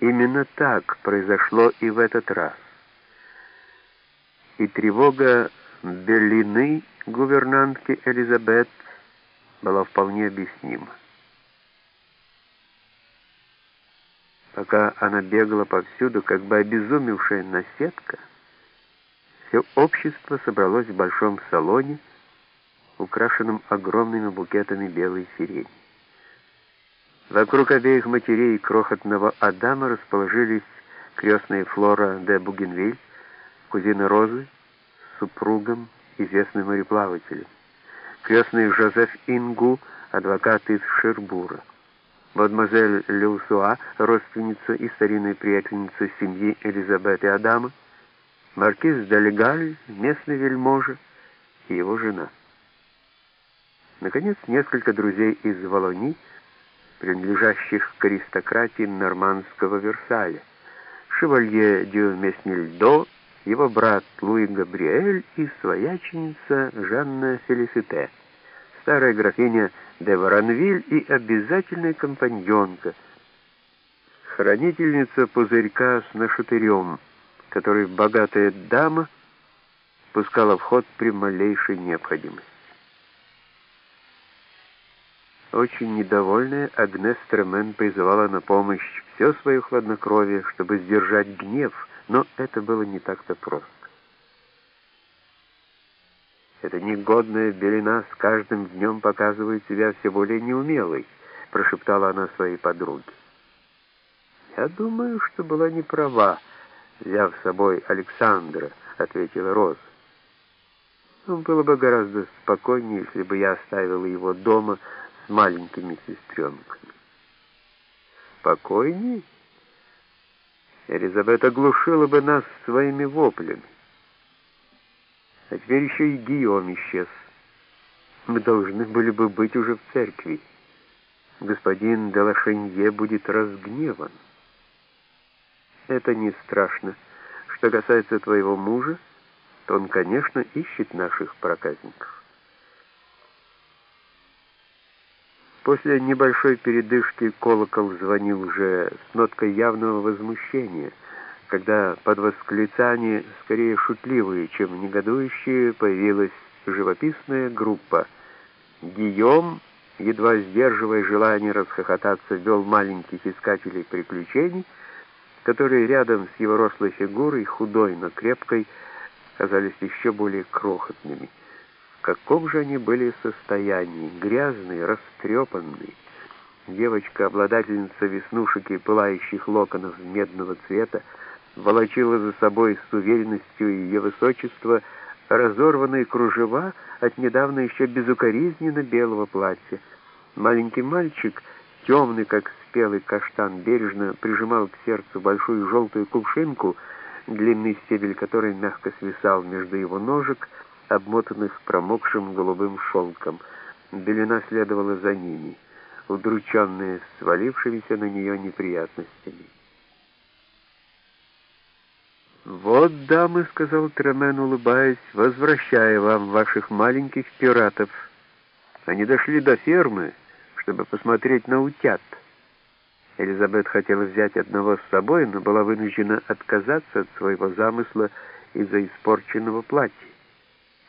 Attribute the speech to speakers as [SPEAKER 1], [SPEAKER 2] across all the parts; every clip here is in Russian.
[SPEAKER 1] Именно так произошло и в этот раз. И тревога Беллины, гувернантки Элизабет, была вполне объяснима. Пока она бегала повсюду, как бы обезумевшая наседка, все общество собралось в большом салоне, украшенном огромными букетами белой сирени. Вокруг обеих матерей крохотного Адама расположились крестная Флора де Бугенвиль, кузина Розы, супругом, известным мореплавателем, крестный Жозеф Ингу, адвокат из Шербура, мадемуазель Люсуа, родственница и старинная приятельница семьи Элизабет и Адама, маркиз Далегаль, местный вельможа и его жена. Наконец, несколько друзей из Волони, принадлежащих к аристократии нормандского Версаля, шевалье Дю Меснильдо, его брат Луи Габриэль и свояченица Жанна Фелисите, старая графиня де Варанвиль и обязательная компаньонка, хранительница пузырька с нашатырем, который богатая дама пускала в ход при малейшей необходимости. Очень недовольная, Агнес Тремен призывала на помощь все свое хладнокровие, чтобы сдержать гнев, но это было не так-то просто. Эта негодная белина с каждым днем показывает себя все более неумелой, прошептала она своей подруге. Я думаю, что была не права, взяв с собой Александра, ответила Роза. Он было бы гораздо спокойнее, если бы я оставила его дома с маленькими сестренками. Спокойней? Элизабет оглушила бы нас своими воплями. А теперь еще и Гийом исчез. Мы должны были бы быть уже в церкви. Господин Делашенье будет разгневан. Это не страшно. Что касается твоего мужа, то он, конечно, ищет наших проказников. После небольшой передышки колокол звонил уже с ноткой явного возмущения, когда под восклицание, скорее шутливые, чем негодующие, появилась живописная группа. Гийом, едва сдерживая желание расхохотаться, вел маленьких искателей приключений, которые рядом с его рослой фигурой, худой, но крепкой, казались еще более крохотными каком же они были состоянии, грязные, растрепанные. Девочка, обладательница веснушек и пылающих локонов медного цвета, волочила за собой с уверенностью ее высочества разорванные кружева от недавно еще безукоризненно белого платья. Маленький мальчик, темный, как спелый каштан, бережно прижимал к сердцу большую желтую кувшинку, длинный стебель которой мягко свисал между его ножек, обмотанных промокшим голубым шелком. Белина следовала за ними, удрученная свалившимися на нее неприятностями. «Вот, дамы», — сказал Тремен, улыбаясь, — «возвращая вам ваших маленьких пиратов. Они дошли до фермы, чтобы посмотреть на утят». Элизабет хотела взять одного с собой, но была вынуждена отказаться от своего замысла из-за испорченного платья.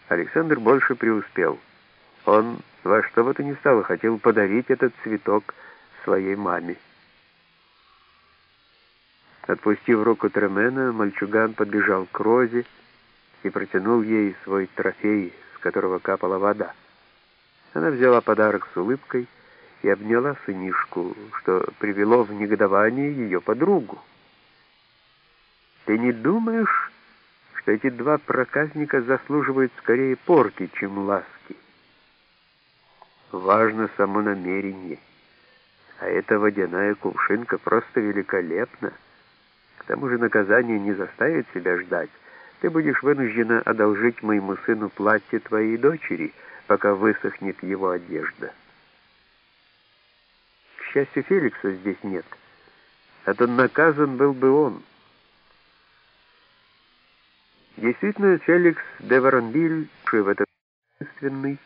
[SPEAKER 1] Александр больше преуспел. Он во что бы то ни стало хотел подарить этот цветок своей маме. Отпустив руку Тремена, мальчуган подбежал к Розе и протянул ей свой трофей, с которого капала вода. Она взяла подарок с улыбкой и обняла сынишку, что привело в негодование ее подругу. «Ты не думаешь, что эти два проказника заслуживают скорее порки, чем ласки. Важно само намерение. А эта водяная кувшинка просто великолепна. К тому же наказание не заставит себя ждать. Ты будешь вынуждена одолжить моему сыну платье твоей дочери, пока высохнет его одежда. К счастью, Феликса здесь нет, а то наказан был бы он. Действительно, Феликс де Воронвиль, в этот единственный,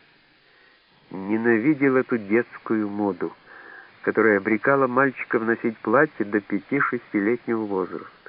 [SPEAKER 1] ненавидел эту детскую моду. которая обрекала мальчиков носить платье до пяти-шестилетнего возраста.